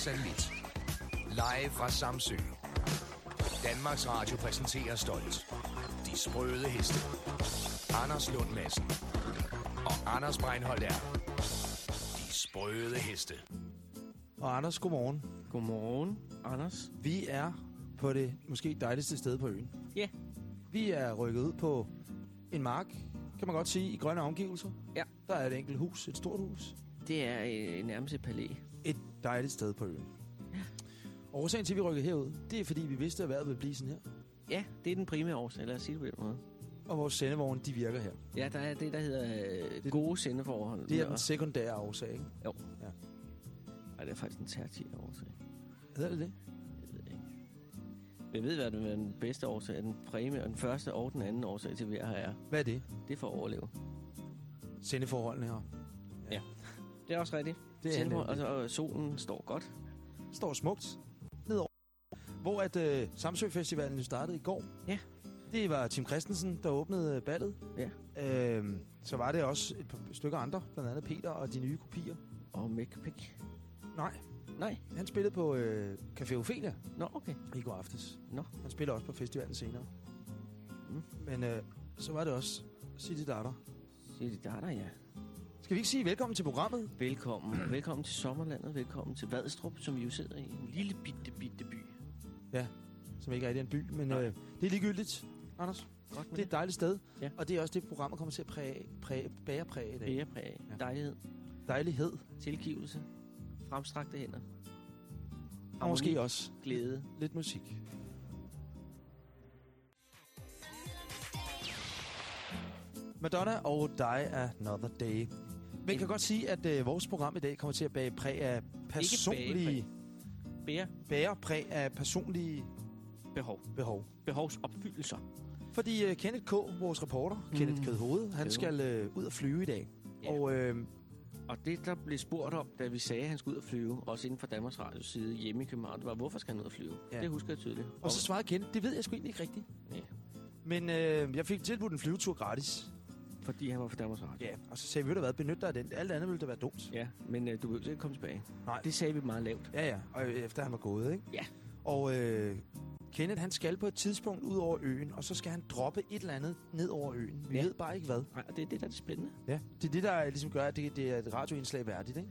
satellit. Live fra Samsø. Danmarks Radio præsenterer stolt. De sprøde heste. Anders Lund Madsen. Og Anders Breinholt er. De sprøde heste. Og Anders, godmorgen. Godmorgen, Anders. Vi er på det måske dejligste sted på øen. Ja. Vi er rykket ud på en mark, kan man godt sige, i grønne omgivelser. Ja. Der er et enkelt hus, et stort hus. Det er øh, nærmest et palæ. Dejligt sted på øen. Og årsagen til, at vi rykkede herud, det er fordi, vi vidste, at vejret ville blive sådan her. Ja, det er den primære årsag, lad os sige det på den måde. Og vores sendevogne, de virker her. Ja, der er det, der hedder øh, Det- gode sendeforhold. Det er den sekundære årsag, ikke? Ej, det er faktisk den tertiære årsag. Hedder det det? Jeg ved ikke. Jeg ved, hvad den, bedste årsag. Den præmie, og den første og den anden årsag til, vi er her er. Hvad er det? Det er for at overleve. Sendeforholdene her. Det er også rigtigt. Det er nemlig. og, så- og solen står godt. står smukt nedover. Hvor at øh, Samsø Festivalen jo startede i går. Ja. Det var Tim Christensen, der åbnede øh, ballet. Ja. Øhm, så var det også et par stykker andre, blandt andet Peter og de nye kopier. Og Mick Pick. Nej, Nej. han spillede på øh, Café Ophelia Nå, okay. i går aftes. Nå. Han spiller også på festivalen senere. Mm. Men øh, så var det også City de der, der, ja. Skal vi ikke sige velkommen til programmet? Velkommen. Velkommen til Sommerlandet. Velkommen til Vadstrup, som vi jo sidder i. En lille bitte, bitte by. Som ikke er en by, men Nej. øh, det er ligegyldigt, Anders. Godt Det er et dejligt sted, Ja. og det er også det, programmet kommer til at præge, præge, bære præge i dag. Bærepræg, Ja. dejlighed, Dejlighed, tilgivelse, fremstrakte hænder, og måske også glæde. lidt musik. Madonna og Die Another Day. Men kan godt sige, at øh, vores program i dag kommer til at bage præg af personlige... Bære Bære præg af personlige behov. behov. Behovsopfyldelser. Fordi øh, Kenneth K., vores reporter, mm. Kenneth Kødhoved, han Kød. skal øh, ud og flyve i dag. Ja. Og øh, Og det, der blev spurgt om, da vi sagde, at han skulle ud og flyve, også inden for Danmarks Radios side hjemme i København, det var, hvorfor skal han ud og flyve? Ja. Det husker jeg tydeligt. og så svarede Kenneth, det ved jeg sgu egentlig ikke rigtigt. Ja. Men øh, jeg fik tilbudt en flyvetur gratis. Fordi han var for Danmarks Radio. Ja, og så sagde vi, ved du hvad, benyt dig af den. Alt andet ville da være dumt. Ja, men øh, du vil ikke komme tilbage. Nej. Det sagde vi meget lavt. Ja, ja, og øh, efter han var gået, ikke? Ja. Og øh, Kenneth, han skal på et tidspunkt ud over øen, og så skal han droppe et eller andet ned over øen. Vi Ja. ved bare ikke hvad. Nej, og det er det, der er det spændende. Ja. Det er det, der ligesom gør, at det, det er et radioindslag værdigt, ikke?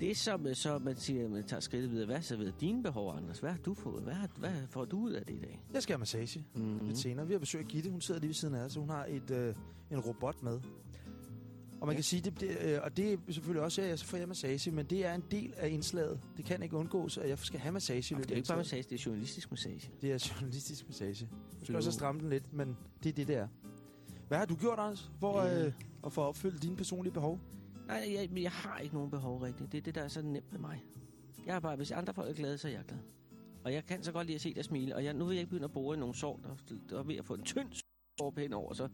Det er som, øh, så man siger, man tager skridtet videre. Hvad så ved dine behov, Anders? Hvad har du fået? Hvad, har, hvad får du ud af det i dag? Jeg skal have massage Mm. lidt senere. Vi har besøgt Gitte, hun sidder lige ved siden af os, så hun har et, øh, en robot med. Og man Ja. kan sige, det, det, øh, og det er selvfølgelig også, ja, så får jeg massage, men det er en del af indslaget. Det kan ikke undgås, at jeg skal have massage. Det er af ikke bare massage, det er journalistisk massage. Det er journalistisk massage. Du skal også stramme den lidt, men det er det, der. Hvad har du gjort, Anders, for Øh. øh, at få opfyldt dine personlige behov? Nej, jeg, men jeg har ikke nogen behov rigtigt. Det er det, der er så nemt med mig. Jeg er bare, hvis andre folk er glade, så er jeg glad. Og jeg kan så godt lide at se dig smile. Og jeg, nu vil jeg ikke begynde at bore i nogle sår, der, der er ved at få en tynd sår hen over så.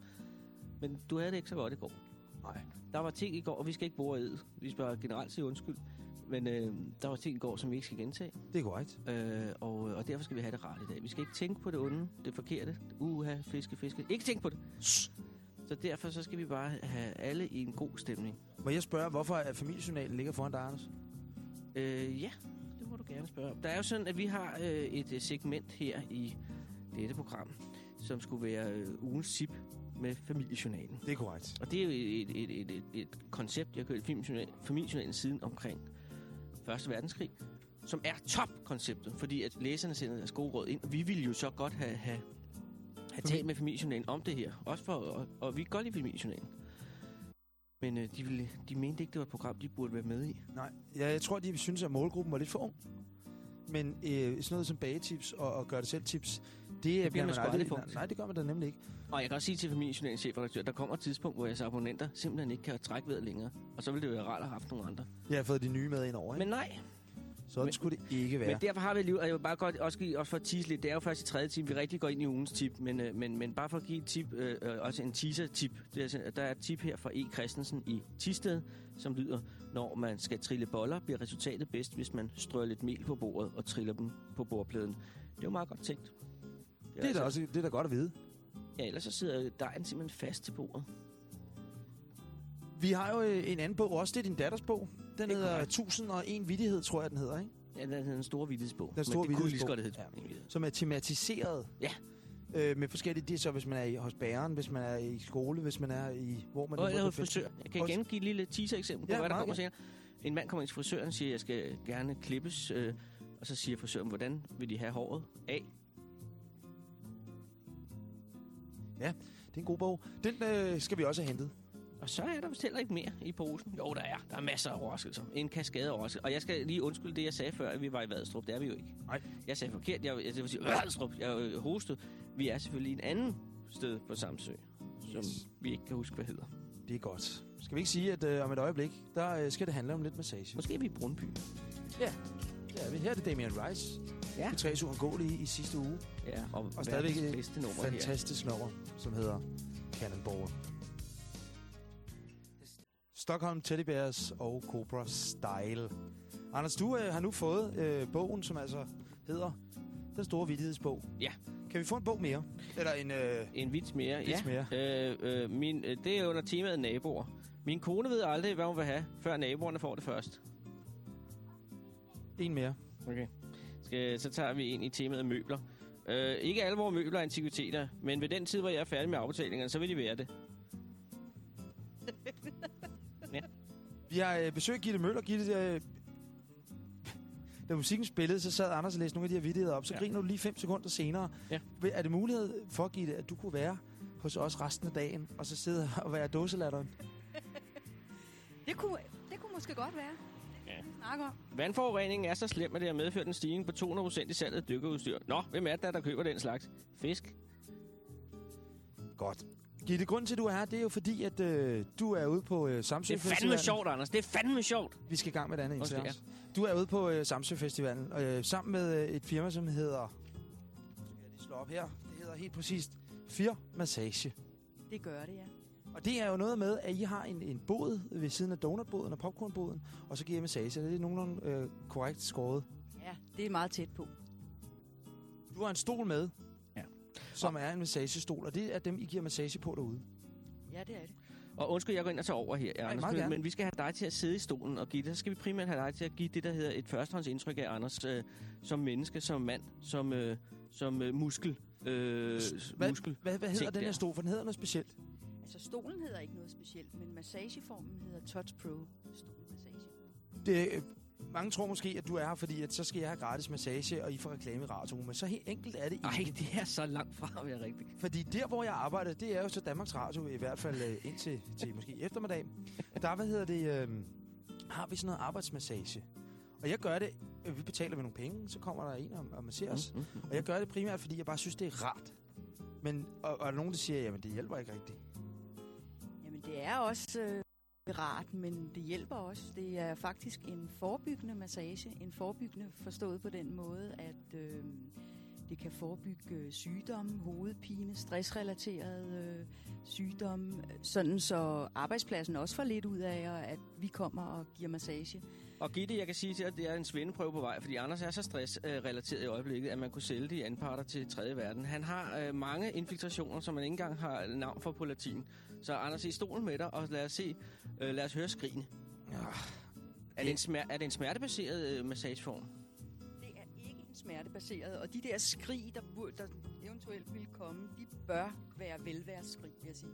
Men du havde det ikke så godt i går. Nej. Der var ting i går, og vi skal ikke bore i. Vi skal generelt sige undskyld. Men øh, der var ting i går, som vi ikke skal gentage. Det er korrekt. Øh, og, og derfor skal vi have det rart i dag. Vi skal ikke tænke på det onde, det forkerte. Uha, fiske, fiske. Ikke tænke på det. Så derfor så skal vi bare have alle i en god stemning. Må jeg spørge, hvorfor er familiejournalen ligger foran dig, Anders? Øh, ja, det må du gerne spørge om. Der er jo sådan, at vi har øh, et øh, segment her i dette program, som skulle være øh, ugens tip med familiejournalen. Det er korrekt. Og det er jo et, et, et, et, et koncept, jeg har kørt i familiejournalen siden omkring 1. verdenskrig, som er top-konceptet, fordi at læserne sender deres gode råd ind. Vi ville jo så godt have, have, have talt med familiejournalen om det her. Også for, og, og vi kan godt lide familiejournalen. Men øh, de, ville, de mente ikke, det var et program, de burde være med i. Nej, ja, jeg tror, de synes, at målgruppen var lidt for ung. Men øh, sådan noget som bagetips og, og gør det selv tips, det, bliver man sgu aldrig nej, nej, det gør man da nemlig ikke. Og jeg kan også sige til familiejournalens chefredaktør, der kommer et tidspunkt, hvor jeres abonnenter simpelthen ikke kan trække vejret længere. Og så ville det jo være rart at have haft nogle andre. Jeg har fået de nye med ind over, ikke? Men nej, Sådan men- skulle det ikke være. Men derfor har vi lige, og jeg vil bare godt også, give, også for at tease lidt, det er jo først i tredje time, vi rigtig går ind i ugens tip, men, øh, men, men bare for at give et tip, øh, øh, også en teaser-tip, det er, altså- der er et tip her fra E. Christensen i Tisted, som lyder, når man skal trille boller, bliver resultatet bedst, hvis man strør lidt mel på bordet og triller dem på bordpladen. Det er jo meget godt tænkt. det er da også det er da godt at vide. Ja, ellers så sidder dejen simpelthen fast til bordet. Vi har jo øh, en anden bog også, det er din datters bog. Den er hedder korrekt. 1001 vittighed, tror jeg, den hedder, ikke? Ja, den hedder den store vittighedsbog. Den store Men det kunne lige så vittighedsbog. godt hedde. Ja. som er tematiseret. Ja. Øh, med forskellige, det er så, hvis man er i, hos bæren, hvis man er i skole, hvis man er i, hvor man... Og er befinder frisør. Jeg kan igen give et lille teaser-eksempel på, Ja, hvad der kommer senere. En mand kommer ind til frisøren og siger, at jeg skal gerne klippes. Øh, og så siger frisøren, hvordan vil de have håret af? Det er en god bog. Den øh, skal vi også have hentet. Og så er der vist heller ikke mere i posen. Jo, der er. Der er masser af overraskelser. En kaskade af overraskelser. Og jeg skal lige undskylde det, jeg sagde før, at vi var i Vadstrup. Det er vi jo ikke. Nej. Jeg sagde forkert. Jeg, jeg, jeg sige, Vadstrup. Jeg hostede. Vi er selvfølgelig en anden sted på Samsø, som Yes. vi ikke kan huske, hvad hedder. Det er godt. Skal vi ikke sige, at øh, om et øjeblik, der øh, skal det handle om lidt massage? Måske er vi i Brunby. Det er vi. Her er det Damien Rice. Ja. De tre uundgåelige i sidste uge. Ja, og, Og stadigvæk et. Fantastisk nummer, som hedder Cannonball. Stockholm Teddy Bears og Cobra Style. Anders, du øh, har nu fået øh, bogen, som altså hedder Den Store Vittighedsbog. Ja. Kan vi få en bog mere? Eller en... Øh, En vits mere, Vits ja. mere. Øh, øh, min, øh, det er under temaet naboer. Min kone ved aldrig, hvad hun vil have, før naboerne får det først. en mere. Okay. Skal, så tager vi ind i temaet møbler. Øh, ikke alle vores møbler er antikviteter, men ved den tid, hvor jeg er færdig med afbetalingerne, så vil de være det. Vi har øh, besøgt Gitte Møller. Gitte, øh, da musikken spillede, så sad Anders og læste nogle af de her vittigheder op. Så Ja. griner du lige fem sekunder senere. Ja. Er det mulighed for, Gitte, at du kunne være hos os resten af dagen, og så sidde og være dåselatteren? Det kunne, det kunne måske godt være. Ja. Vandforureningen er så slem, at det har medført en stigning på 200% i salget af dykkerudstyr. Nå, hvem er det, der, der køber den slags? Fisk? Godt. Gitte, grunden til, at du er her, det er jo fordi, at øh, du er ude på øh, Samsø Det er fandme sjovt, Anders. Det er fandme sjovt. Vi skal i gang med et andet Undskyld, indslag. Du er ude på øh, Samsø Festivalen, øh, sammen med øh, et firma, som hedder... Skal jeg lige slå op her? Det hedder helt præcist Fir Massage. Det gør det, ja. Og det er jo noget med, at I har en, en båd ved siden af donutbåden og popcornbåden, og så giver I massage. Det er nogenlunde øh, korrekt skåret. Ja, det er meget tæt på. Du har en stol med, Ja. Som er en massagestol, og det er dem, I giver massage på derude. Ja, det er det. Og undskyld, jeg går ind og tager over her, Anders, meget men, men vi skal have dig til at sidde i stolen og give det. Så skal vi primært have dig til at give det, der hedder et førstehåndsindtryk af Anders øh, som menneske, som mand, som, øh, som øh, muskel. Øh, Hvad, muskel. hvad, hvad hedder den her der. stol? For den hedder noget specielt. Altså, stolen hedder ikke noget specielt, men massageformen hedder Touch Pro stolmassage. Det, øh, mange tror måske, at du er her, fordi at så skal jeg have gratis massage, og I får reklame i radioen. Men så helt enkelt er det ikke. det er så langt fra at være rigtigt. Fordi der, hvor jeg arbejder, det er jo så Danmarks Radio, i hvert fald øh, indtil til måske eftermiddag. Der, hvad hedder det, øh, har vi sådan noget arbejdsmassage. Og jeg gør det, øh, vi betaler med nogle penge, så kommer der en og, og masserer os. Mm, mm, Og jeg gør det primært, fordi jeg bare synes, det er rart. Men, og, og er der nogen, der siger, jamen det hjælper ikke rigtigt. Jamen, det er også øh, rart, men det hjælper også. Det er faktisk en forebyggende massage. En forebyggende forstået på den måde, at øh, det kan forebygge øh, sygdomme, hovedpine, stressrelaterede øh, sygdomme, sådan så arbejdspladsen også får lidt ud af, at vi kommer og giver massage. Og Gitte, jeg kan sige til dig, at det er en svendeprøve på vej, fordi Anders er så stressrelateret i øjeblikket, at man kunne sælge de anparter til 3. verden. Han har øh, mange infiltrationer, som man ikke engang har navn for på latin. Så Anders, i stolen med dig, og lad os se, øh, lad os høre skrigene. Ja. Er det en, smer- er det en smertebaseret øh, massageform? Er smertebaseret, og de der skrig, der, burde- der eventuelt vil komme, de bør være velværsskrig, vil jeg sige.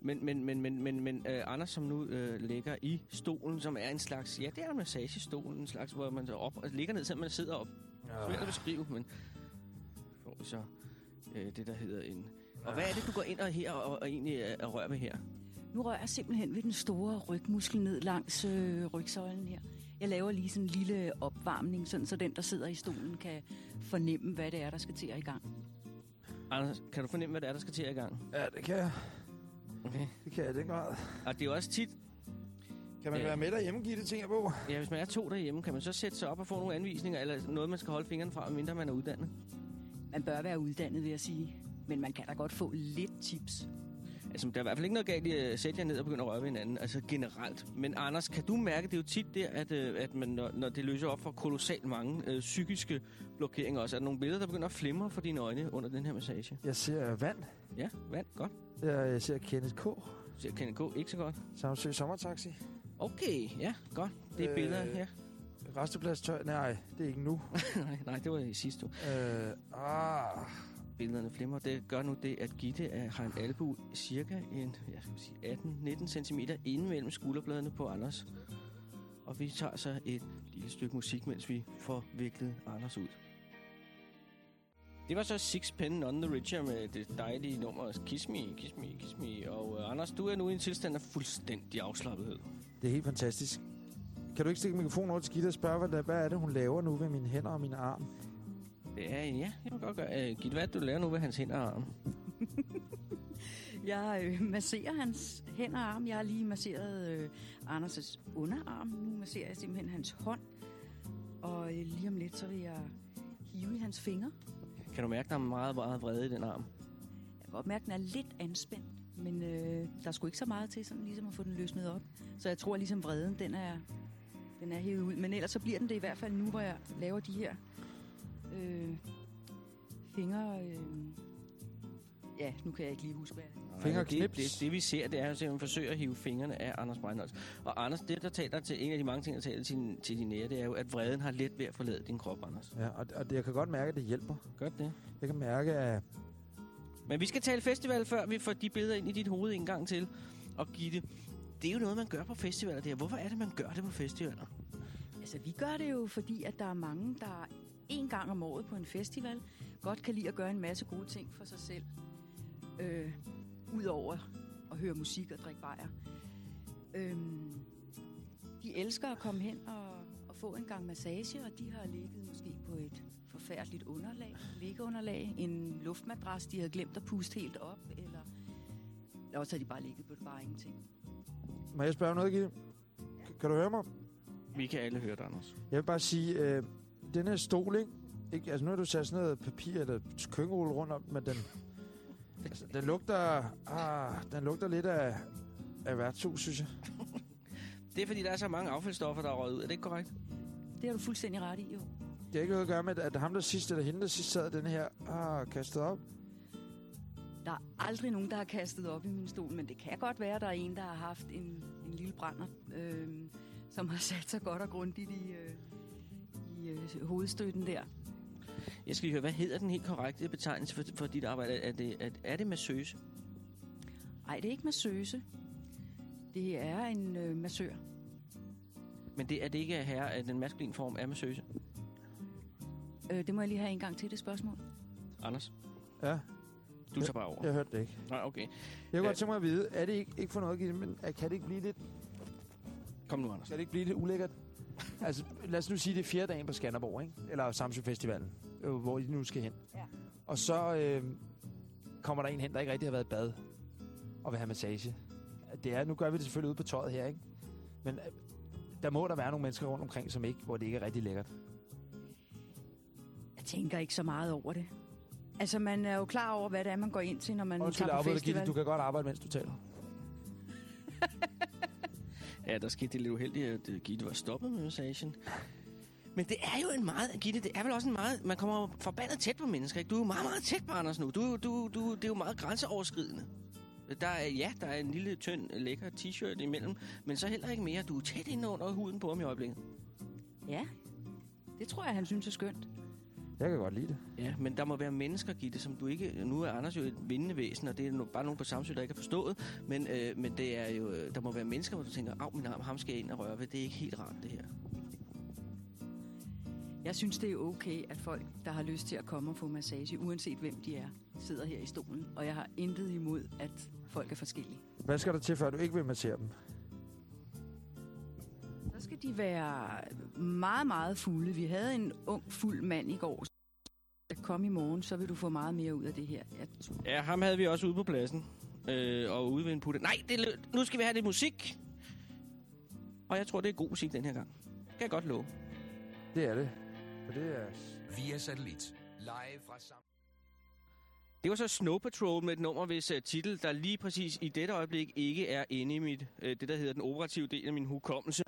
Men, men, men, men, men, men øh, Anders, som nu øh, ligger i stolen, som er en slags, ja, det er en massagestol, en slags, hvor man så op og ligger ned, selvom man sidder op. Svært at beskrive, men får vi så øh, det, der hedder en... Og hvad er det, du går ind og her og, og egentlig og rører ved her? Nu rører jeg simpelthen ved den store rygmuskel ned langs øh, rygsøjlen her. Jeg laver lige sådan en lille opvarmning, sådan så den, der sidder i stolen, kan fornemme, hvad det er, der skal til at i gang. Anders, kan du fornemme, hvad det er, der skal til i gang? Ja, det kan jeg. Okay. Det kan jeg i den grad. Og det er jo også tit, Kan man Ja. være med derhjemme, give det ting jeg på? ja, hvis man er to derhjemme, kan man så sætte sig op og få nogle anvisninger, eller noget, man skal holde fingrene fra, mindre man er uddannet? Man bør være uddannet, vil jeg sige. Men man kan da godt få lidt tips. Altså, der er i hvert fald ikke noget galt i at sætte jer ned og begynde at røre ved hinanden, altså generelt. Men Anders, kan du mærke, det er jo tit der, at, øh, at man, når, når det løser op for kolossalt mange øh, psykiske blokeringer også, er der nogle billeder, der begynder at flimre for dine øjne under den her massage? Jeg ser vand. Ja, vand, godt. Jeg, jeg ser Kenneth K. Jeg kan gå ikke så godt. Samsø Sommertaxi. Okay, ja, godt. Det er Øh, billeder her. Resteplads tør... Nej, det er ikke nu. nej, nej, det var i sidste uge. Øh, ah, Billederne flimmer. Det gør nu det, at Gitte er, har en albu cirka en, jeg skal sige 18-19 cm inden mellem skulderbladene på Anders. Og vi tager så et lille stykke musik, mens vi får viklet Anders ud. Det var så Sixpence on the Richer med det dejlige nummer Kiss Me, Kiss Me, Kiss Me. Og uh, Anders, du er nu i en tilstand af fuldstændig afslappethed. det er helt fantastisk. Kan du ikke stikke mikrofonen over til Gitte og spørge, hvad, hvad er det, hun laver nu ved mine hænder og mine arm? Er, ja, jeg vil godt gøre. Uh, Gitte, hvad du laver nu ved hans hænder og arm? Jeg øh, masserer hans hænder og arm. Jeg har lige masseret øh, Anders' underarm. Nu masserer jeg simpelthen hans hånd. Og øh, lige om lidt, så vil jeg hive i hans fingre. Kan du mærke, der er meget, meget vrede i den arm? Jeg kan godt mærke, den er lidt anspændt. Men øh, der er sgu ikke så meget til sådan ligesom at få den løsnet op. Så jeg tror ligesom vreden, den er, den er hævet ud. Men ellers så bliver den det i hvert fald nu, hvor jeg laver de her øh, fingre... Øh, ja, nu kan jeg ikke lige huske, hvad det er. Fingerknips. Det, det, det, vi ser, det er jo simpelthen forsøge at hive fingrene af Anders Breinholt. Og Anders, det der taler til en af de mange ting, der taler til, til din nære, det er jo, at vreden har let ved at forlade din krop, Anders. Ja, og, og det, jeg kan godt mærke, at det hjælper. Gør det? Jeg kan mærke, at Men vi skal tale festival, før vi får de billeder ind i dit hoved en gang til. Og Gitte, det er jo noget, man gør på festivaler. Det her. Hvorfor er det, man gør det på festivaler? Altså, vi gør det jo, fordi at der er mange, der en gang om året på en festival godt kan lide at gøre en masse gode ting for sig selv. Øh, Udover at høre musik og drikke bajer. Øhm, de elsker at komme hen og, og få en gang massage, og de har ligget måske på et forfærdeligt underlag, liggeunderlag, en luftmadras, de havde glemt at puste helt op, eller, eller også har de bare ligget på det bare ingenting. Må jeg spørge noget, Gitte? Kan- Kan du høre mig? Vi kan alle høre det, Anders. Jeg vil bare sige, øh, den her stol, ikke? ikke? Altså, nu har du sat sådan noget papir eller køkkenrulle rundt om, men den, altså, den lugter, ah, den lugter lidt af, af værtshus, synes jeg. Det er, fordi der er så mange affaldsstoffer, der er røget ud. Er det ikke korrekt? Det har du fuldstændig ret i, jo. Det har ikke noget at gøre med, at ham der sidst, eller hende der sidst sad den her, ah, kastet op. Der er aldrig nogen, der har kastet op i min stol, men det kan godt være, at der er en, der har haft en, en lille brænder, øh, som har sat sig godt og grundigt i, øh, i øh, hovedstøtten der. Jeg skal lige høre, hvad hedder den helt korrekte betegnelse for, for dit arbejde? Er det, er, er det massøse? Nej, det er ikke massøse. Det er en øh, massør. Men det, er det ikke her, at den maskuline form er massøse? Øh, det må jeg lige have en gang til, det spørgsmål. Anders, Ja, du tager bare over. jeg hørte det ikke. Nej, okay. Jeg kunne godt tænke mig at vide, er det ikke, ikke for noget, men kan det ikke blive lidt, Kom nu, Anders. kan det ikke blive lidt ulækkert? Altså, lad os nu sige, det er fjerde dagen på Skanderborg, ikke? Eller Samsø Festivalen, øh, hvor I nu skal hen. Ja. Og så øh, kommer der en hen, der ikke rigtig har været i bad og vil have massage. Det er, nu gør vi det selvfølgelig ude på tøjet her, ikke? Men øh, der må der være nogle mennesker rundt omkring, som ikke, hvor det ikke er rigtig lækkert. Jeg tænker ikke så meget over det. Altså, man er jo klar over, hvad det er, man går ind til, når man Undskyld, tager på Gitte, festival. du kan godt arbejde, mens du taler. Ja, der skete det lidt uheldigt, at øh, Gitte var stoppet med massagen. Men det er jo en meget, Gitte, det er vel også en meget, man kommer forbandet tæt på mennesker, ikke? Du er jo meget, meget tæt på Anders nu. Du, du, du, det er jo meget grænseoverskridende. Der er, ja, der er en lille, tynd, lækker t-shirt imellem, men så heller ikke mere. Du er tæt inde under huden på ham i øjeblikket. Ja, det tror jeg, han synes er skønt. Jeg kan godt lide det. Ja, men der må være mennesker, Gitte, som du ikke... Nu er Anders jo et vindende væsen, og det er no, bare nogen på Samsø, der ikke har forstået. Men, øh, men det er jo, øh, der må være mennesker, hvor du tænker, af min arm, ham skal jeg ind og røre ved. Det er ikke helt rart, det her. Jeg synes, det er okay, at folk, der har lyst til at komme og få massage, uanset hvem de er, sidder her i stolen. Og jeg har intet imod, at folk er forskellige. Hvad skal der til, før du ikke vil massere dem? Skal de være meget, meget fulde. Vi havde en ung, fuld mand i går. Kom i morgen, så vil du få meget mere ud af det her. Jeg Ja, ham havde vi også ude på pladsen. Øh, og ude ved en putte. Nej, det, er nu skal vi have lidt musik. Og jeg tror, det er god musik den her gang. Kan jeg godt love. Det er det. For det er... Via satellit. Live fra Sam... Det var så Snow Patrol med et nummer, hvis uh, titel, der lige præcis i dette øjeblik ikke er inde i mit, uh, det, der hedder den operative del af min hukommelse.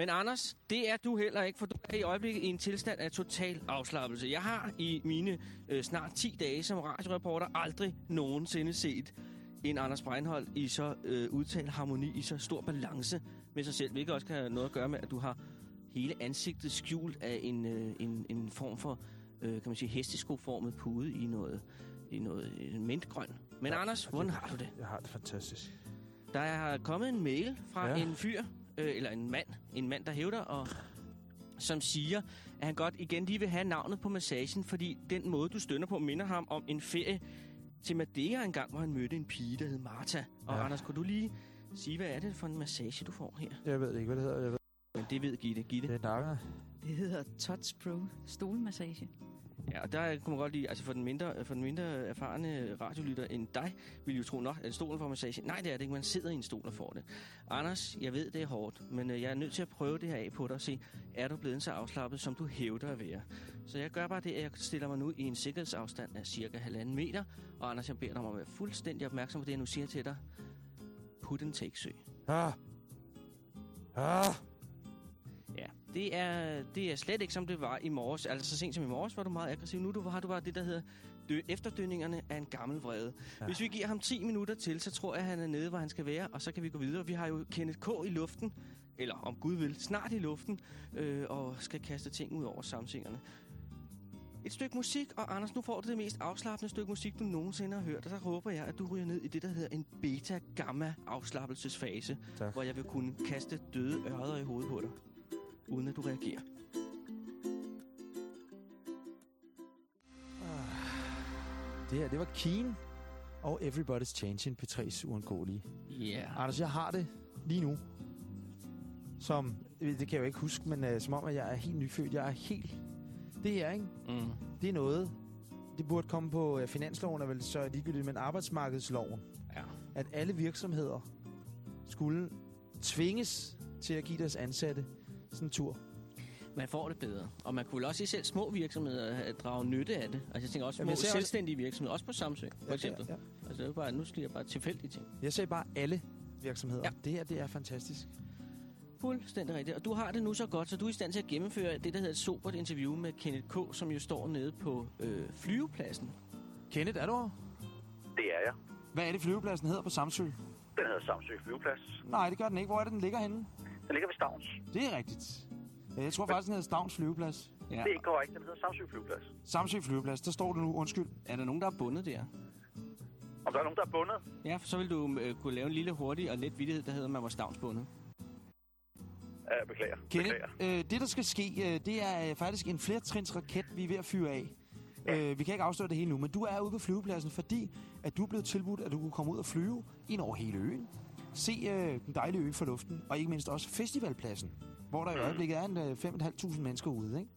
Men Anders, det er du heller ikke, for du er i øjeblikket i en tilstand af total afslappelse. Jeg har i mine uh, snart 10 dage som radioreporter aldrig nogensinde set en Anders Breinholt i så uh, udtalt harmoni, i så stor balance med sig selv, hvilket også kan have noget at gøre med, at du har hele ansigtet skjult af en, øh, en, en form for, øh, kan man sige, hesteskoformet pude i noget, i noget øh, mintgrøn. Men ja, Anders, hvordan har du det? Jeg har det fantastisk. Der er kommet en mail fra ja. en fyr, øh, eller en mand, en mand, der hævder, og som siger, at han godt igen lige vil have navnet på massagen, fordi den måde, du stønner på, minder ham om en ferie til Madeira engang, hvor han mødte en pige, der hed Martha. Og ja. Anders, kunne du lige sige, hvad er det for en massage, du får her? Jeg ved ikke, hvad det hedder. Jeg ved, Men det ved Gitte. Gitte. det er nakker. Det hedder Touch Pro stolmassage. Ja, og der kunne man godt lide, altså for den mindre, for den mindre erfarne radiolytter end dig, vil jo tro nok, at stolen får massage. Nej, det er det ikke. Man sidder i en stol og får det. Anders, jeg ved, det er hårdt, men øh, jeg er nødt til at prøve det her af på dig og se, er du blevet så afslappet, som du hævder at være. Så jeg gør bare det, at jeg stiller mig nu i en sikkerhedsafstand af cirka halvanden meter. Og Anders, jeg beder dig om at være fuldstændig opmærksom på det, jeg nu siger til dig. Put and take sø. Ah. Ah. Ja, det er, det er slet ikke, som det var i morges. Altså, så sent som i morges var du meget aggressiv. Nu du, har du bare det, der hedder dø, efterdønningerne af en gammel vrede. Ja. Hvis vi giver ham 10 minutter til, så tror jeg, han er nede, hvor han skal være, og så kan vi gå videre. Vi har jo Kenneth K. i luften, eller om Gud vil, snart i luften, øh, og skal kaste ting ud over samsingerne. Et stykke musik, og Anders, nu får du det mest afslappende stykke musik, du nogensinde har hørt, og så håber jeg, at du ryger ned i det, der hedder en beta-gamma-afslappelsesfase, Tak. hvor jeg vil kunne kaste døde ørder i hovedet på dig, uden at du reagerer. Det her, det var Keen og Everybody's Changing P3's uundgåelige. Ja. Yeah. Anders, jeg har det lige nu. Som, det kan jeg jo ikke huske, men uh, som om, at jeg er helt nyfødt. Jeg er helt... Det her, ikke? Mm. Det er noget... Det burde komme på uh, finansloven, er vel så ligegyldigt, men arbejdsmarkedsloven. Ja. At alle virksomheder skulle tvinges til at give deres ansatte sådan en tur. Man får det bedre. Og man kunne vel også se selv små virksomheder have- drage nytte af det. Altså jeg tænker også små Jamen, jeg ser også- selvstændige virksomheder, også på Samsø, for eksempel. Ja, ja. Altså det er jo bare, nu skal jeg bare tilfældige ting. Jeg sagde bare alle virksomheder. Ja. Det her, det er fantastisk. Fuldstændig rigtigt. Og du har det nu så godt, så du er i stand til at gennemføre det, der hedder et sobert interview med Kenneth K., som jo står nede på øh, flyvepladsen. Kenneth, er du her? Det er jeg. Hvad er det, flyvepladsen hedder på Samsø? Den hedder Samsø Flyveplads. Nej, det gør den ikke. Hvor er det, den ligger henne? Den ligger ved Stavns. Det er rigtigt. Jeg tror faktisk, den hedder Stavns flyveplads. Ja. Det er ikke korrekt. Den hedder Samsø Flyveplads. Samsø flyveplads, der står du nu. Undskyld. Er der nogen, der er bundet der? Om der er nogen, der er bundet, Ja, for så vil du øh, kunne lave en lille hurtig og let vittighed, der hedder, at man var stavnsbundet. Ja, beklager. Kenneth, beklager. øh, det der skal ske, øh, det er øh, faktisk en flertrins raket, vi er ved at fyre af. Øh, vi kan ikke afsløre det hele nu, men du er ude på flyvepladsen, fordi at du er blevet tilbudt, at du kunne komme ud og flyve ind over hele øen. Se øh, den dejlige ø for luften, og ikke mindst også festivalpladsen, hvor der i øjeblikket er en øh, 5.500 mennesker ude, ikke?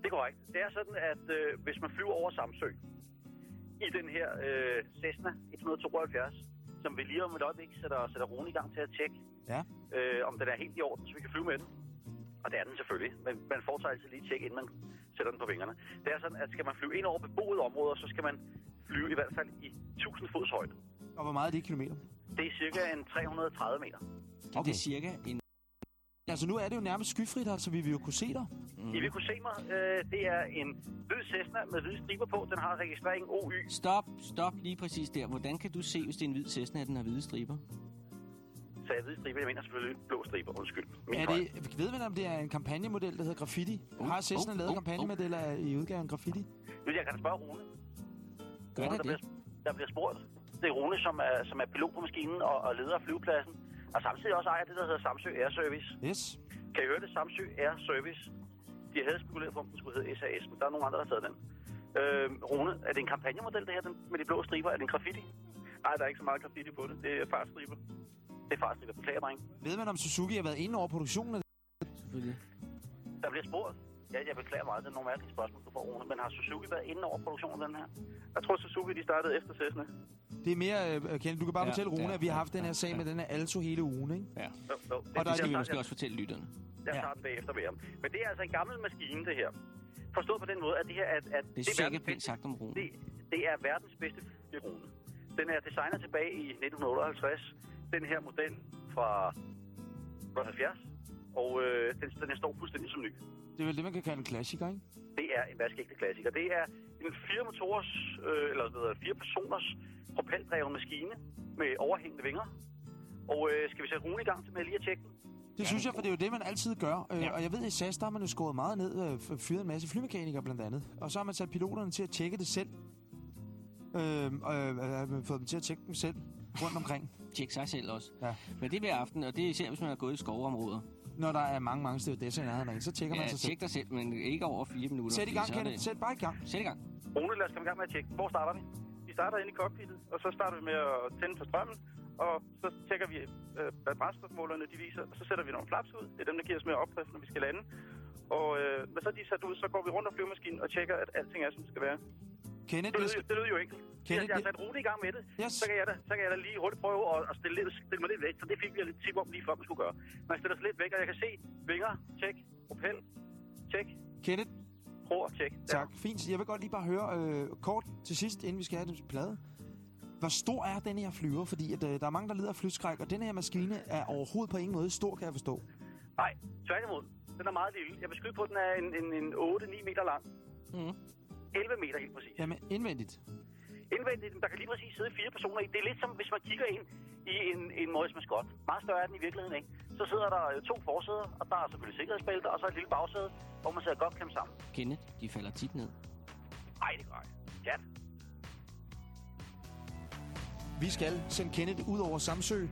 Det er korrekt. Det er sådan, at øh, hvis man flyver over Samsø i den her øh, Cessna 172, som vi lige om et øjeblik sætter, sætter Rune i gang til at tjekke, Ja. øh, om den er helt i orden, så vi kan flyve med den. Og det er den selvfølgelig, men man foretager altid lige tjek, inden man sætter den på vingerne. Det er sådan, at skal man flyve ind over beboede områder, så skal man flyve i hvert fald i 1000 fods højde. Og hvor meget er det i kilometer? Det er cirka en 330 meter. Okay. Det er cirka en... Altså nu er det jo nærmest skyfrit her, så vi vil jo kunne se dig. Mm. I vil kunne se mig. Øh, det er en hvid Cessna med hvide striber på. Den har registrering OY. Stop, stop lige præcis der. Hvordan kan du se, hvis det er en hvid Cessna, at den har hvide striber? Så jeg hvide striber, jeg mener selvfølgelig blå striber. Undskyld. Min Er det, ved man, om det er en kampagnemodel, der hedder Graffiti? Oh, Har Cessna oh, lavet oh, kampagnemodeller i udgaven Graffiti? Nu, jeg kan spørge Rune. Gør Rune, det der, det? bliver, der bliver spurgt. Det er Rune, som er, som er pilot på maskinen og, og leder af flyvepladsen. Og samtidig også ejer det, der hedder Samsø Air Service. Yes. Kan I høre det? Samsø Air Service. De havde spekuleret på, om den skulle hedde SAS, men der er nogle andre, der har taget den. Øh, Rune, er det en kampagnemodel, det her den, med de blå striber? Er det en graffiti? Nej, der er ikke så meget graffiti på det. Det er fartstriber. Det er fartstriber. Beklager, dreng. Ved man, om Suzuki har været inde over produktionen Selvfølgelig. Der bliver spurgt. Ja, jeg beklager meget, det er nogle mærkelige spørgsmål, du får, Rune. Men har Suzuki været inde over produktionen af den her? Jeg tror, Suzuki de startede efter Cessna. Det er mere, øh, Kenneth, du kan bare Ja, fortælle Rune, ja, at vi har haft den her ja, sag ja. med den her Alto hele ugen, ikke? Ja. Jo, jo. Og der Det skal vi jeg, måske jeg, også fortælle lytterne. jeg Ja. den bagefter med ham. Men det er altså en gammel maskine, det her. Forstået på den måde, at det her at, at Det er sikkert verdens pænt bedste- sagt om Rune. det, det er verdens bedste flyrune. Den er designet tilbage i 1958. Den her model fra 70. Og øh, den, den står fuldstændig som ny. Det er vel det, man kan kalde en klassiker, ikke? Det er en vaskeægte klassiker. Det er en fire motors, øh, eller hvad hedder, fire personers propeldreven maskine med overhængende vinger. Og øh, skal vi sætte Rune i gang med lige at tjekke den? Det synes jeg, for det er jo det, man altid gør. Øh, Ja. Og jeg ved, at i SAS, der har man jo skåret meget ned, øh, fyret en masse flymekanikere blandt andet. Og så har man sat piloterne til at tjekke det selv. Øh, og øh, har man fået dem til at tjekke dem selv rundt omkring, Tjek sig selv også. Ja. Men det er hver aften, og det er især, hvis man har gået i skovområder. Når der er mange, mange stewardesser i nærheden af en. Så tjekker man Ja, sig selv. tjek dig selv, men ikke over fire minutter. Sæt i gang, er Kenneth. det- Sæt bare i gang. Sæt i gang. Rune, lad os komme i gang med at tjekke. Hvor starter vi? Vi starter inde i cockpittet, og så starter vi med at tænde for strømmen, og så tjekker vi, øh, hvad brændstofmålerne de viser, og så sætter vi nogle flaps ud. Det er dem, der giver os mere opdrift, når vi skal lande. Og øh, når så de er sat ud, så går vi rundt om flyvemaskinen og tjekker, at alting er, som det skal være. Kenneth, Det lyder, det lyder jo enkelt. Kenneth, jeg, jeg har det- sat Rune i gang med det. Yes. Så kan jeg da, så kan jeg da lige hurtigt prøve at, at stille, lidt, stille mig lidt væk, for det fik vi lidt tip om lige før, man skulle gøre. Man stiller sig lidt væk, og jeg kan se vinger, tjek, propel, tjek, Kenneth, ror, tjek. tak. Fint. Jeg vil godt lige bare høre øh, kort til sidst, inden vi skal have den plade. Hvor stor er den her flyver? Fordi at, øh, der er mange, der lider af flyskræk, og den her maskine er overhovedet på ingen måde stor, kan jeg forstå. Nej, tværtimod. Den er meget lille. Jeg vil skyde på, at den er en, en, en 8-9 meter lang. Mm. 11 meter helt præcis. Jamen, indvendigt. Indvendigt, der kan lige præcis sidde fire personer i. Det er lidt som, hvis man kigger ind i en, en Morris Mascot. Meget større er den i virkeligheden, ikke? Så sidder der øh, to forsæder, og der er selvfølgelig sikkerhedsbælter, og så et lille bagsæde, hvor man sidder godt klemt sammen. Kenneth, de falder tit ned. Nej, det gør jeg. Ja. Vi skal sende Kenneth ud over Samsø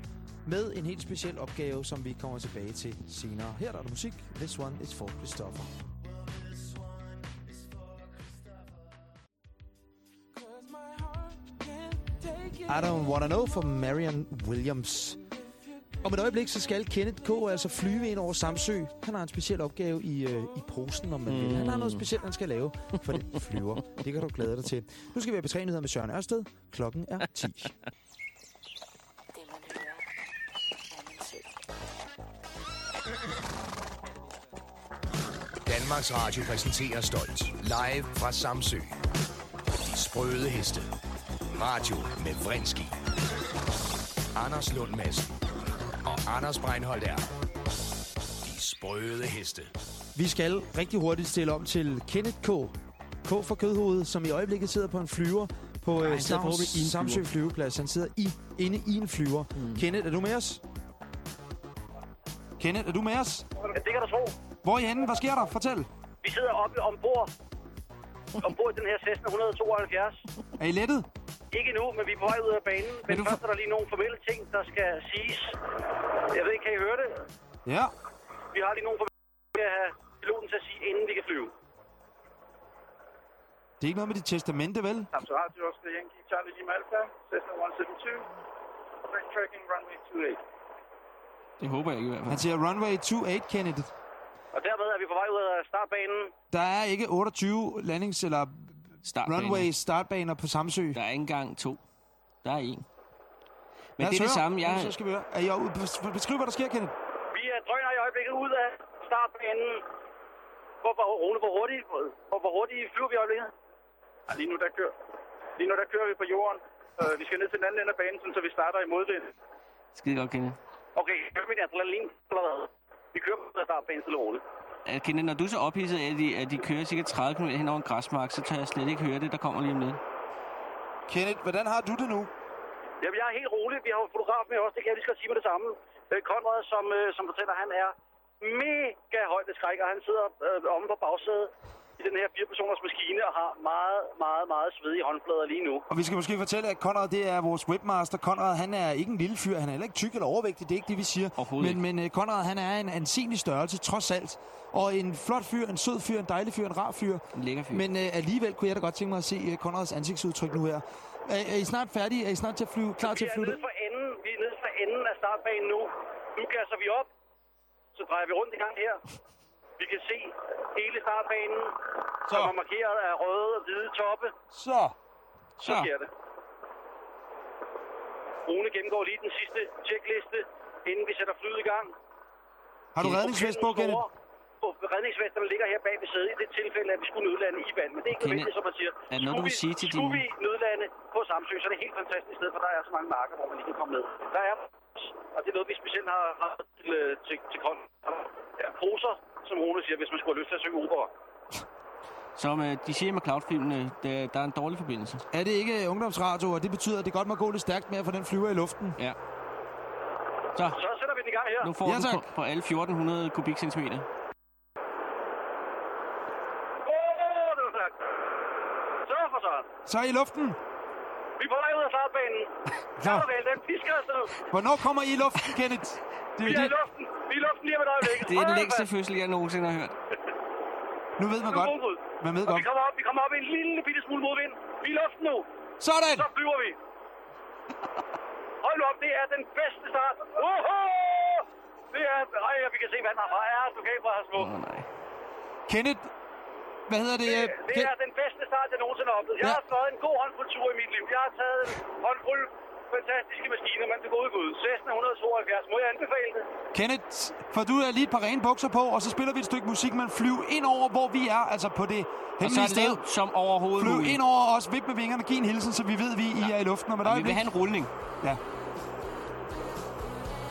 med en helt speciel opgave, som vi kommer tilbage til senere. Her er der musik. This one is for Christopher. I don't wanna know for Marion Williams. Om et øjeblik, så skal Kenneth K. altså flyve ind over Samsø. Han har en speciel opgave i, øh, i posen, om man vil. Han har noget specielt, han skal lave for den flyver. Det kan du glæde dig til. Nu skal vi have betrænet med Søren Ørsted. Klokken er 10. Det man hører, er man selv. Danmarks Radio præsenterer stolt. Live fra Samsø. De sprøde heste. Radio med Vrindski. Anders Lund Madsen. Og Anders Breinholt er. De sprøde heste. Vi skal rigtig hurtigt stille om til Kenneth K. K for Kødhovedet, som i øjeblikket sidder på en flyver på Nej, øh, i Samsø flyver. flyveplads. Han sidder i, inde i en flyver. Mm. Kenneth, er du med os? Kenneth, er du med os? ja det kan du tro. Hvor er I henne? Hvad sker der? Fortæl. Vi sidder oppe ombord. Ombord i den her Cessna 172. Er I lettet? Ikke nu, men vi er på vej ud af banen. Men du først er der lige nogle formelle ting, der skal siges. Jeg ved ikke, kan I høre det? Ja. Vi har lige nogle formelle ting, vi skal have piloten til at sige, inden vi kan flyve. Det er ikke noget med dit testamente, vel? Samsø Radio, Oscar Yankee, Charlie Lima Alpha, Cessna 172. Track tracking runway 28. Det håber jeg ikke i hvert Han fald. siger runway 28, Kenneth. Og dermed er vi på vej ud af startbanen. Der er ikke 28 landings- eller Startbaner. runway startbaner på Samsø. Der er ikke engang to. Der er en. Men det er det samme. Jeg, Så skal vi høre. Er ude? Beskriv, hvad der sker, Kenneth. Vi er drøner i øjeblikket ud af startbanen. Hvor, hvor, Rune, hvor hurtigt, hvor, hvor hurtigt flyver vi i øjeblikket? Ja, lige nu der kører, lige nu der kører vi på jorden. Uh, vi skal ned til den anden ende af banen, så vi starter i modvind. skide godt, Kenneth. Okay, kører vi adrenalin, eller hvad? Vi kører på startbanen til roligt. Kenneth, når du er så ophidset af, at de, at de kører cirka 30 km hen over en græsmark, så tør jeg slet ikke høre det, der kommer lige om lidt. Kenneth, hvordan har du det nu? Jamen, jeg er helt rolig. Vi har jo fotograf med os, det kan jeg lige skal sige med det samme. Øh, Conrad, som, øh, som fortæller, han er mega højt skræk, og han sidder øh, omme på bagsædet i den her fire personers maskine og har meget, meget, meget svedige håndflader lige nu. Og vi skal måske fortælle, at Konrad, det er vores webmaster. Konrad, han er ikke en lille fyr. Han er heller ikke tyk eller overvægtig. Det er ikke det, vi siger. Men, men uh, Konrad, han er en ansenlig størrelse, trods alt. Og en flot fyr, en sød fyr, en dejlig fyr, en rar fyr. En lækker fyr. Men uh, alligevel kunne jeg da godt tænke mig at se uh, Konrads ansigtsudtryk nu her. Er, er I snart færdige? Er I snart til at flyve, klar til Vi at er flyve? nede for enden, vi er nede for enden af startbanen nu. Nu gasser vi op, så drejer vi rundt i gang her. Vi kan se hele startbanen, Så. som er markeret af røde og hvide toppe. Så. Så Så. sker det. Rune gennemgår lige den sidste tjekliste, inden vi sætter flyet i gang. Har du redningsvest på, Kenneth? Redningsvesterne ligger her bag ved sædet i det tilfælde, at vi skulle nødlande i vand. Men det er ikke nødvendigt, som man siger. er noget, du vil vi- sige til Skulle din- vi nødlande på Samsø, så er det helt fantastisk sted, for der er så mange marker, hvor man lige kan komme ned. Der er, og det er noget, vi specielt har til, til, til kon. Ja, poser, som Rune siger, hvis man skulle have lyst til at synge opera. Som øh, de siger med cloudfilmene, der, der er en dårlig forbindelse. Er det ikke ungdomsradio, og det betyder, at det godt må gå lidt stærkt med at få den flyver i luften? Ja. Så, Så sætter vi den i gang. her. Nu får Ja, du tak. på, på alle 1400 kubikcentimeter. Så er I i luften. Vi er på vej ud af startbanen. Vel, den pisker afsted. Hvornår kommer I i luften, Kenneth? Det er Vi er i det. er i luften lige om et øjeblik. Det er den længste fødsel, jeg nogensinde har hørt. Nu ved man Nu godt. er. Man ved Og godt. vi kommer op, vi kommer op i en lille bitte smule modvind. Vi er i luften nu. Sådan! Så flyver vi. Hold nu op, det er den bedste start. Oho! Det er... Ej, vi kan se vandet herfra. Ja, du kan ikke bare smuk. Åh, nej. Kenneth, hvad hedder det? Det Ken- er den bedste start, jeg nogensinde har oplevet. Jeg Ja. har fløjet en god håndfuld tur i mit liv. Jeg har taget en håndfuld fantastiske maskiner, men det gode Gud. Cessna 172. Må jeg anbefale det? Kenneth, for du er lige et par rene bukser på, og så spiller vi et stykke musik, man flyv ind over, hvor vi er, altså på det hemmelige sted. som overhovedet Flyv muligt. ind over os, vip med vingerne, giv en hilsen, så vi ved, at vi I er i luften. Og med Og vi vil have en rulning. Ja.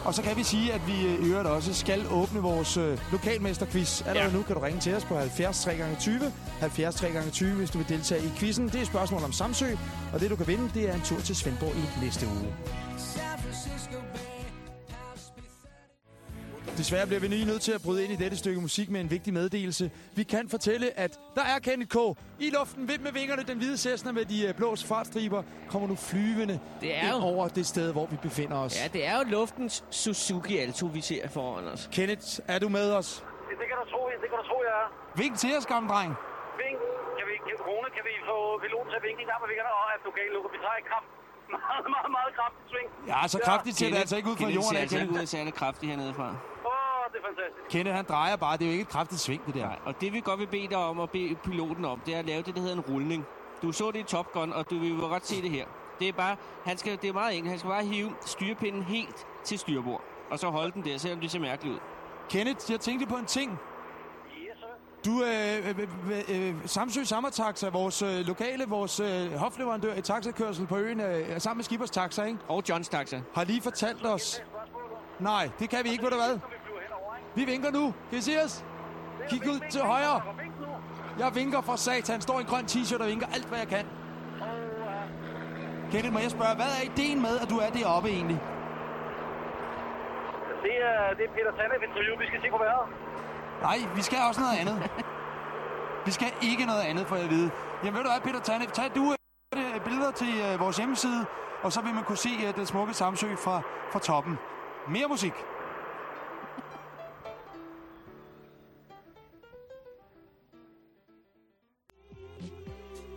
Og så kan vi sige, at vi øh, i øvrigt også skal åbne vores øh, lokalmesterquiz. Allerede Ja. nu kan du ringe til os på 70 3 gange 20 70 3 gange 20 hvis du vil deltage i quizzen. Det er et spørgsmål om Samsø, og det du kan vinde, det er en tur til Svendborg i næste uge. Desværre bliver vi lige nødt til at bryde ind i dette stykke musik med en vigtig meddelelse. Vi kan fortælle, at der er Kenneth K. I luften, vidt med vingerne, den hvide Cessna med de øh, blå fartstriber, kommer nu flyvende Det er jo- over det sted, hvor vi befinder os. Ja, det er jo luftens Suzuki Alto, vi ser foran os. Kenneth, er du med os? Det, det kan du tro, det kan du tro, jeg er. Vink til os, gamle dreng. Vink. Kan vi, kan, Rune, kan vi få piloten til at vinke en gang med vingerne? Og at du kan lukke. Vi tager et kraft. Meget, meget, meget kraftigt sving. Ja, så kraftigt ser det altså ikke ud fra Kenneth jorden ser af, altså ikke ud Kenneth. af særlig kraftigt hernede fra. Åh, det er fantastisk. Kenneth, han drejer bare. Det er jo ikke et kraftigt sving, det der. Nej, og det vi godt vil bede dig om at bede piloten om, det er at lave det, der hedder en rulning. Du så det i Top Gun, og du vil jo godt se det her. Det er bare, han skal, det er meget enkelt. Han skal bare hive styrepinden helt til styrbord. Og så holde den der, selvom det ser mærkeligt ud. Kenneth, jeg tænkte på en ting. Yes, sir. Du, øh, øh, øh, øh, Samsø Sammertaxa, vores øh, lokale, vores øh, hofleverandør i taxakørsel på øen, øh, sammen med Skibers Taxa, ikke? Og Johns Taxa. har lige fortalt os... Nej, det kan vi ikke, ved du hvad? Vi vinker nu. Kan I se os? Kig ud til højre. Jeg vinker for satan. Står i en grøn t-shirt og vinker alt, hvad jeg kan. Kenneth, må jeg spørge, hvad er ideen med, at du er deroppe egentlig? Det er, det er Peter interview. Vi skal se på vejret. Nej, vi skal også noget andet. Vi skal ikke noget andet, for jeg vide. Jamen ved du hvad, Peter Tanef, tag du øh, øh, billeder til øh, vores hjemmeside, og så vil man kunne se øh, den smukke Samsø fra, fra toppen. Mere musik.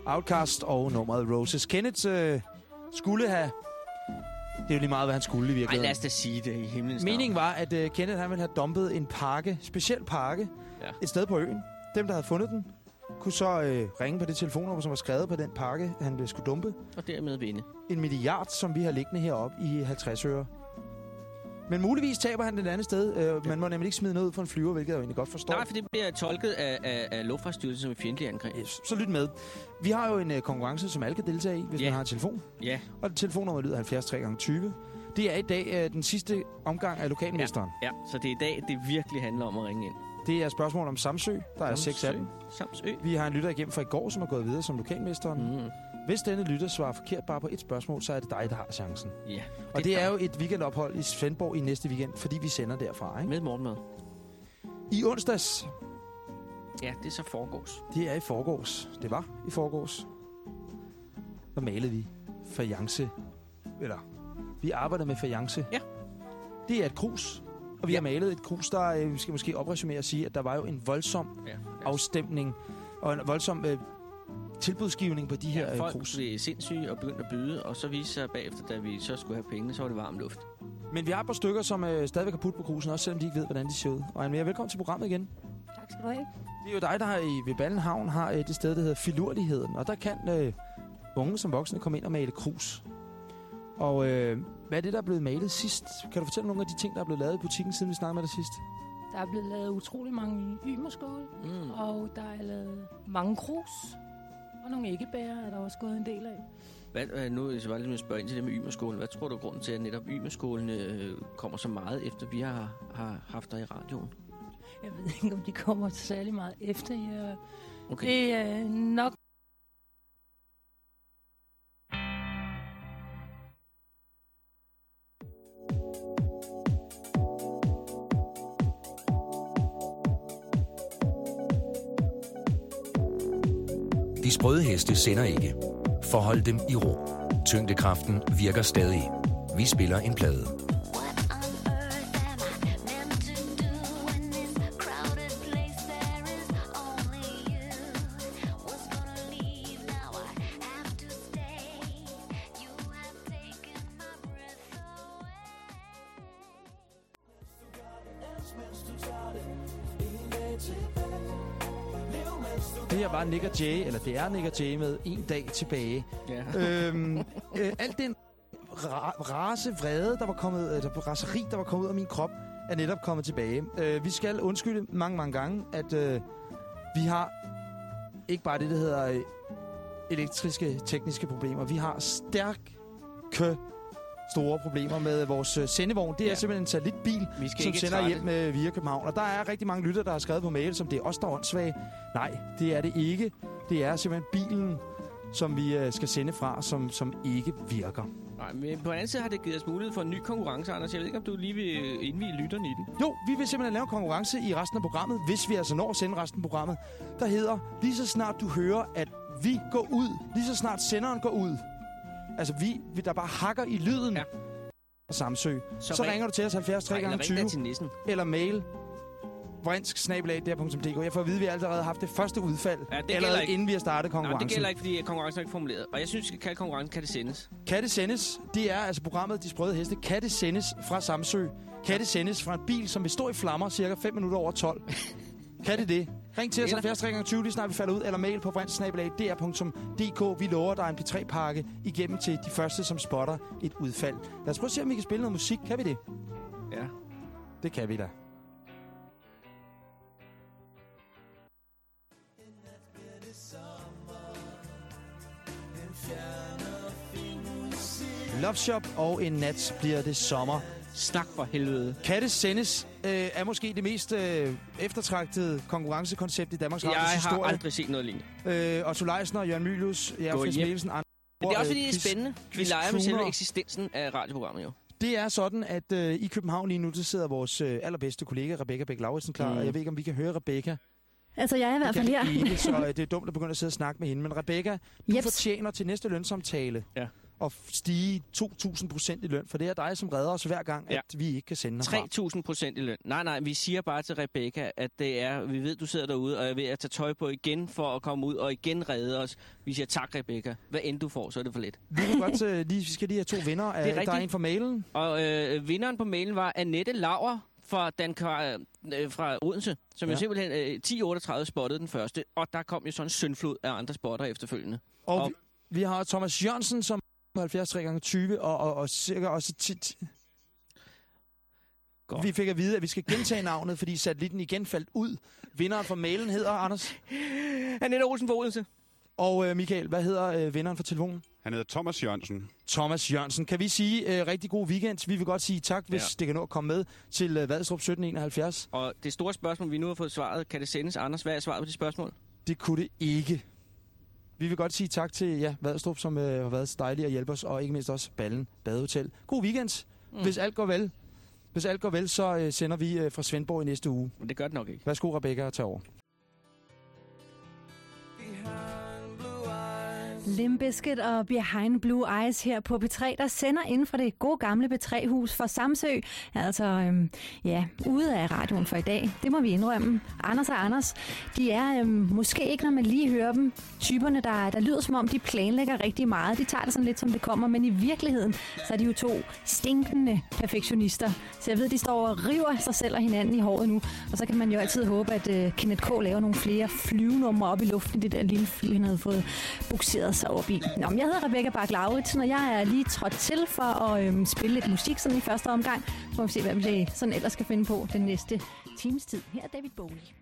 Outcast og nummeret Roses. Kenneth øh, skulle have... Det er jo lige meget, hvad han skulle i Ej, virkeligheden. lad os da sige det i himlens navn. Meningen var, at uh, Kenneth han ville have dumpet en pakke, speciel pakke, Ja. et sted på øen. Dem, der havde fundet den, kunne så øh, ringe på det telefonnummer, som var skrevet på den pakke, han skulle dumpe. Og dermed vinde. En milliard, som vi har liggende heroppe i 50 øre. Men muligvis taber han den andet sted. Øh, man må nemlig ikke smide noget ud for en flyver, hvilket jeg jo egentlig godt forstår. Nej, for det bliver tolket af, af, af Luftfartsstyrelsen som et fjendtligt angreb. Yes, Så lyt med. Vi har jo en øh, konkurrence, som alle kan deltage i, hvis Ja. man har en telefon. Ja, Og telefonnummer lyder 70 3 gange 20. Det er i dag øh, den sidste omgang af lokalmesteren. ja, så det er i dag, det virkelig handler om at ringe ind. Det er spørgsmål om Samsø. Der er seks af dem. Samsø. Vi har en lytter igennem fra i går, som er gået videre som lokalmesteren. Mm. Hvis denne lytter svarer forkert bare på et spørgsmål, så er det dig, der har chancen. Ja. Og det er jo et weekendophold i Svendborg i næste weekend, fordi vi sender derfra. Ikke? Med morgenmad. I onsdags, Ja, det er så foregås. det er i forgårs. Det var i forgårs. Der malede vi fajance. Eller, vi arbejder med fajance. Ja. Det er et krus. Og vi Ja. har malet et krus, der øh, vi skal måske opresumere og sige, at der var jo en voldsom Ja. afstemning og en voldsom øh, tilbudsgivning på de her Ja, øh, folk krus. blev sindssyge og begyndte at byde, og så viste sig bagefter, da vi så skulle have pengene, så var det varm luft. Men vi har et par stykker, som øh, stadigvæk har putt på krusen, også selvom de ikke ved, hvordan de ser ud. Og Anne, velkommen til programmet igen. Tak skal du have. Det er jo dig, der har i ved Ballenhavn har øh, det sted, der hedder Filurligheden. Og der kan øh, unge som voksne komme ind og male krus. Og øh, hvad er det, der er blevet malet sidst? Kan du fortælle nogle af de ting, der er blevet lavet i butikken, siden vi snakkede med dig sidst? Der er blevet lavet utrolig mange ymerskål, Mm. og der er lavet mange krus. Og nogle æggebærer er der også gået en del af. Hvad, øh, nu hvis jeg med at spørge ind til det med Ymerskolen. Hvad tror du er grunden til, at netop Ymerskolen øh, kommer så meget efter, vi har, har haft dig i radioen? Jeg ved ikke, om de kommer særlig meget efter jer. Okay. Det er nok De sprøde heste sender ikke. Forhold dem i ro. Tyngdekraften virker stadig. Vi spiller en plade. Nick og Jay, eller det er Nick og Jay med en dag tilbage. Ja. øhm, øh, alt den ra- race, vrede, der var kommet, eller raseri, der var kommet ud af min krop, er netop kommet tilbage. Øh, vi skal undskylde mange, mange gange, at øh, vi har ikke bare det, der hedder øh, elektriske, tekniske problemer. Vi har stærke store problemer med vores øh, sendevogn. Det er Ja. simpelthen en satellitbil, som sender trætte. hjælp med via København. Og der er rigtig mange lytter, der har skrevet på mail, som det er os, der er åndssvage. Nej, det er det ikke. Det er simpelthen bilen, som vi øh, skal sende fra, som, som ikke virker. Nej, men på den anden side har det givet os mulighed for en ny konkurrence, Anders. Jeg ved ikke, om du lige vil øh, indvige lytterne i den. Jo, vi vil simpelthen lave en konkurrence i resten af programmet, hvis vi altså når at sende resten af programmet, der hedder, lige så snart du hører, at vi går ud, lige så snart senderen går ud, altså vi, vi der bare hakker i lyden Ja. Samsø, så, så ring- ringer du til os 70 3 Nej, eller gange ring da 20 til nissen. eller mail vrinsk Jeg får at vide, at vi allerede har haft det første udfald, Ja, det allerede ikke. inden vi har startet Nej, konkurrencen. det gælder ikke, fordi konkurrencen er ikke formuleret. Og jeg synes, vi skal kalde konkurrencen, kan det sendes? Kan det sendes? Det er altså programmet De Sprøde Heste. Kan det sendes fra Samsø? Kan det sendes fra en bil, som vil stå i flammer cirka 5 minutter over 12? kan det det? Ring til os Eller- 70 3 20 lige snart vi falder ud, eller mail på brindsnabelag.dr.dk. Vi lover dig en P3-pakke igennem til de første, som spotter et udfald. Lad os prøve at se, om vi kan spille noget musik. Kan vi det? Ja. Det kan vi da. Love Shop og en nat bliver det sommer. Snak for helvede. Kan det sendes øh, er måske det mest øh, eftertragtede konkurrencekoncept i Danmarks Jeg Radios har historie. aldrig set noget lignende. Øh, Otto Leisner, Jørgen Mylius, Jørgen. Mikkelsen, Anders Men det er også fordi, det er spændende. Vi leger med selve eksistensen af radioprogrammet jo. Det er sådan, at øh, i København lige nu, der sidder vores øh, allerbedste kollega, Rebecca Bæk Lauritsen, klar. Mm. Og jeg ved ikke, om vi kan høre Rebecca. Altså, jeg er i hvert Det fald her. ikke, så øh, det er dumt at begynde at sidde og snakke med hende. Men Rebecca, du Jeps. fortjener til næste lønsamtale Ja. At stige 2.000 procent i løn. For det er dig, som redder os hver gang, Ja. at vi ikke kan sende herfra. 3.000 procent i løn. Nej, nej, vi siger bare til Rebecca, at det er, vi ved, du sidder derude, og jeg er ved at tage tøj på igen for at komme ud og igen redde os. Vi siger tak, Rebecca. Hvad end du får, så er det for lidt. Vi, kan godt, øh, lige, vi skal lige have to vinder. er Der er en fra mailen. Og øh, vinderen på mailen var Annette Lauer fra, Dan, øh, fra Odense, som ja. jo simpelthen øh, 10.38 spottede den første. Og der kom jo sådan en syndflod af andre spotter efterfølgende. Og, Og- vi, vi har Thomas Jørgensen, som 73 gange 20 og, og, og cirka også tit. Godt. Vi fik at vide, at vi skal gentage navnet, fordi satellitten igen faldt ud. Vinderen fra mailen hedder Anders. Annette Olsen fra Odense. Og øh, Michael, hvad hedder øh, vinderen fra telefonen? Han hedder Thomas Jørgensen. Thomas Jørgensen. Kan vi sige øh, rigtig god weekend? Vi vil godt sige tak, hvis Ja. ja. det kan nå at komme med til øh, Vadstrup 1771. Og det store spørgsmål, vi nu har fået svaret, kan det sendes? Anders, hvad er svaret på det spørgsmål? Det kunne det ikke. Vi vil godt sige tak til ja, Vadstrup, som øh, har været dejlig at hjælpe os, og ikke mindst også Ballen Badehotel. God weekend. Mm. Hvis alt går vel, hvis alt går vel, så øh, sender vi øh, fra Svendborg i næste uge. Men det gør det nok ikke. Værsgo, Rebecca, at tage over. Limbisket og Behind Blue Eyes her på B3, der sender inden for det gode gamle B3-hus for Samsø. Altså, øhm, ja, ude af radioen for i dag. Det må vi indrømme. Anders og Anders, de er øhm, måske ikke, når man lige hører dem, typerne, der, der lyder som om, de planlægger rigtig meget. De tager det sådan lidt, som det kommer, men i virkeligheden, så er de jo to stinkende perfektionister. Så jeg ved, de står og river sig selv og hinanden i håret nu. Og så kan man jo altid håbe, at øh, Kenneth K. laver nogle flere flyvenumre op i luften, det der lille fly, han havde fået bukseret sig op i. Nå, men jeg hedder Rebecca Bak Lauritsen, og jeg er lige trådt til for at øhm, spille lidt musik sådan i første omgang. Så må vi se, hvad vi sådan ellers skal finde på den næste times tid. Her er David Bowie.